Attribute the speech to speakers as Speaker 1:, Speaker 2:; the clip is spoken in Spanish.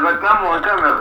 Speaker 1: reclamo acá, me